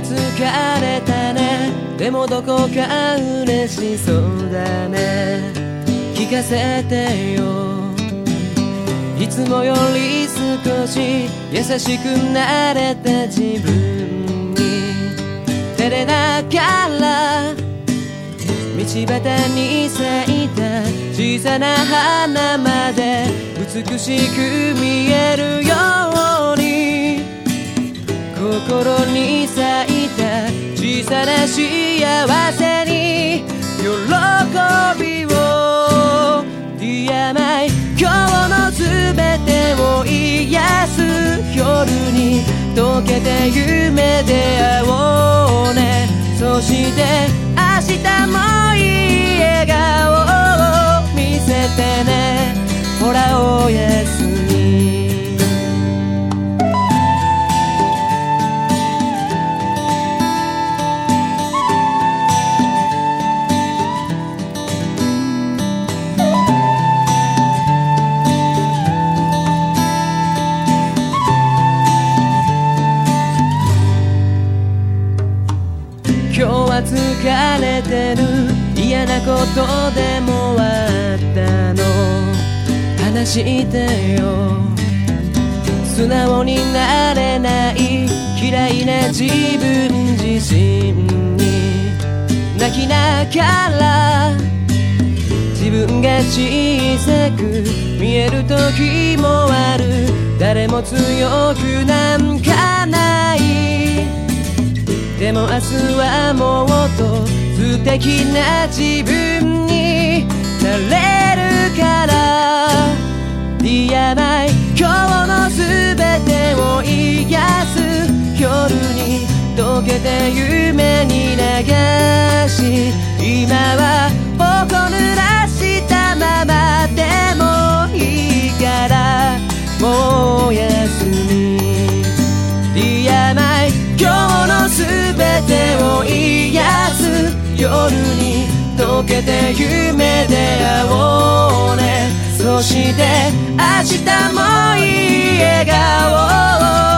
疲れたね。でもどこか嬉しそうだね。聞かせてよ。いつもより少し優しくなれた自分に。照れながら道端に咲いた小さな花まで美しく見える。幸せに喜びを Dear my 今日の全てを癒す夜に溶けて夢で会おうねそして明日も疲れてる。嫌なことでもあったの。話してよ。素直になれない。嫌いな自分自身に。泣きながら。自分が小さく見える時もある。誰も強くなんかない。でも明日はもっと素敵な自分になれるから。d i y 今日の全てを癒す夜に溶けて夢に流し今は夜に溶けて夢で会おうね。そして明日もいい笑顔を。